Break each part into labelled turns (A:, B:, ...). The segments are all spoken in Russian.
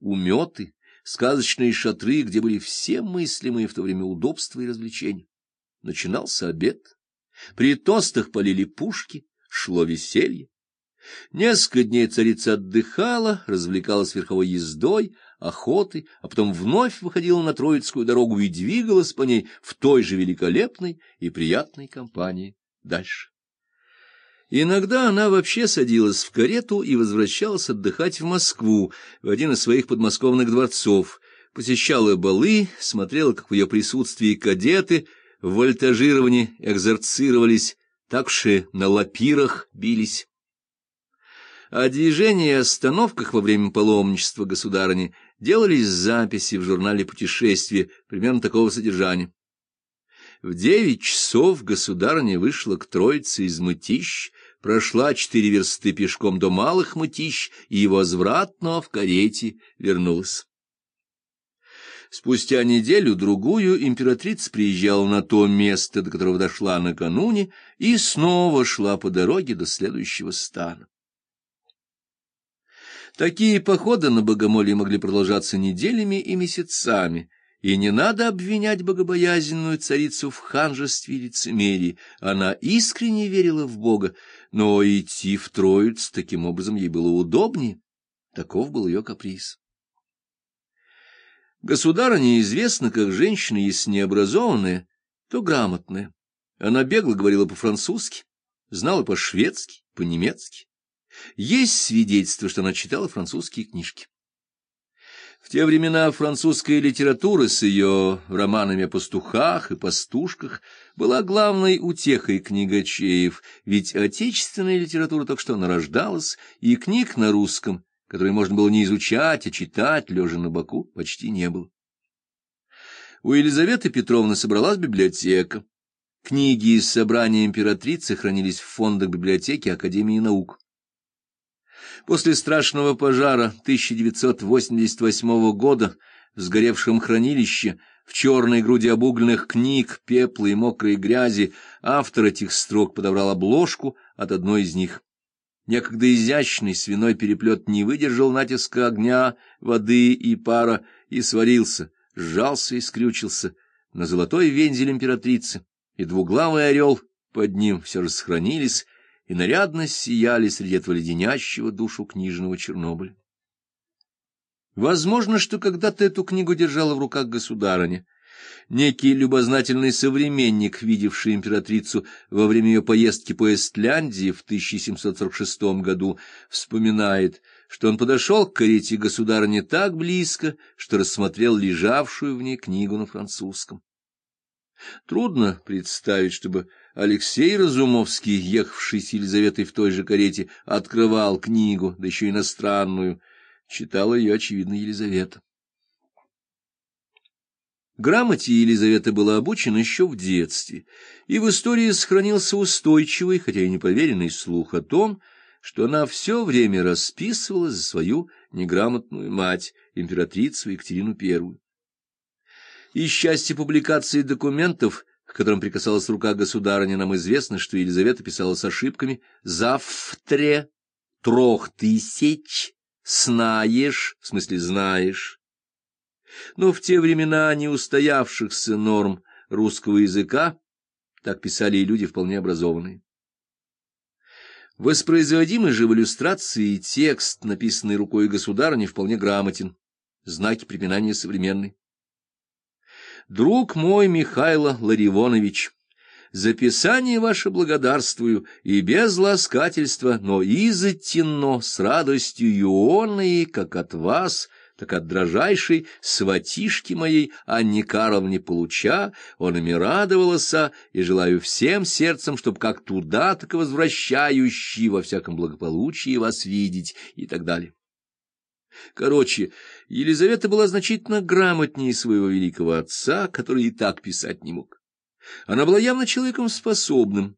A: уметы, сказочные шатры, где были все мыслимые в то время удобства и развлечения. Начинался обед. При тостах полили пушки, шло веселье. Несколько дней царица отдыхала, развлекалась верховой ездой, охотой, а потом вновь выходила на Троицкую дорогу и двигалась по ней в той же великолепной и приятной компании дальше. Иногда она вообще садилась в карету и возвращалась отдыхать в Москву, в один из своих подмосковных дворцов, посещала балы, смотрела, как в ее присутствии кадеты в вольтажировании экзорцировались, же на лапирах бились. О движении и остановках во время паломничества государыни делались записи в журнале «Путешествия» примерно такого содержания. В девять часов государыня вышла к Троице из Мытищ, прошла четыре версты пешком до Малых Мытищ и возвратно в карете вернулась. Спустя неделю-другую императрица приезжала на то место, до которого дошла накануне, и снова шла по дороге до следующего стана. Такие походы на богомолье могли продолжаться неделями и месяцами, и не надо обвинять богобоязненную царицу в ханжестве и лицемерии. Она искренне верила в Бога, но идти в Троиц таким образом ей было удобнее. Таков был ее каприз. Государыня известна как женщина, если не образованная, то грамотная. Она бегло говорила по-французски, знала по-шведски, по-немецки. Есть свидетельство, что она читала французские книжки. В те времена французская литература с ее романами о пастухах и пастушках была главной утехой книгачеев, ведь отечественная литература только что нарождалась, и книг на русском, которые можно было не изучать, а читать, лежа на боку, почти не было. У Елизаветы Петровны собралась библиотека. Книги из собрания императрицы хранились в фондах библиотеки Академии наук. После страшного пожара 1988 года в сгоревшем хранилище в черной груди обугленных книг, пепла и мокрой грязи автор этих строк подобрал обложку от одной из них. Некогда изящный свиной переплет не выдержал натиска огня, воды и пара и сварился, сжался и скрючился на золотой вензель императрицы, и двуглавый орел под ним все же сохранились, и нарядно сияли среди этого леденящего душу книжного Чернобыля. Возможно, что когда-то эту книгу держала в руках государыня. Некий любознательный современник, видевший императрицу во время ее поездки по Эстляндии в 1746 году, вспоминает, что он подошел к карете государыни так близко, что рассмотрел лежавшую в ней книгу на французском. Трудно представить, чтобы Алексей Разумовский, ехавший с Елизаветой в той же карете, открывал книгу, да еще иностранную. Читала ее, очевидно, Елизавета. Грамоте Елизавета была обучена еще в детстве, и в истории сохранился устойчивый, хотя и непроверенный слух о том, что она все время расписывала за свою неграмотную мать, императрицу Екатерину I. Из части публикации документов, к которым прикасалась рука государыни, нам известно, что Елизавета писала с ошибками «завтре», «трох тысяч», «знаешь», в смысле «знаешь». Но в те времена неустоявшихся норм русского языка так писали и люди вполне образованные. Воспроизводимый же в иллюстрации текст, написанный рукой государыни, вполне грамотен, знаки препинания современные. Друг мой Михайло Ларивонович, записание ваше благодарствую, и без ласкательства, но изотенно, с радостью ионной, как от вас, так от дрожайшей сватишки моей Анне Карловне получа, он ими радовался, и желаю всем сердцем, чтоб как туда, так и возвращающий во всяком благополучии вас видеть, и так далее. Короче, Елизавета была значительно грамотнее своего великого отца, который и так писать не мог. Она была явно человеком способным,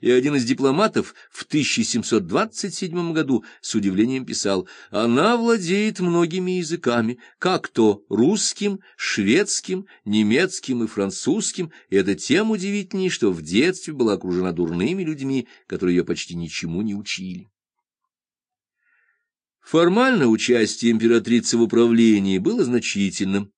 A: и один из дипломатов в 1727 году с удивлением писал, «Она владеет многими языками, как то русским, шведским, немецким и французским, и это тем удивительнее, что в детстве была окружена дурными людьми, которые ее почти ничему не учили». Формально участие императрицы в управлении было значительным.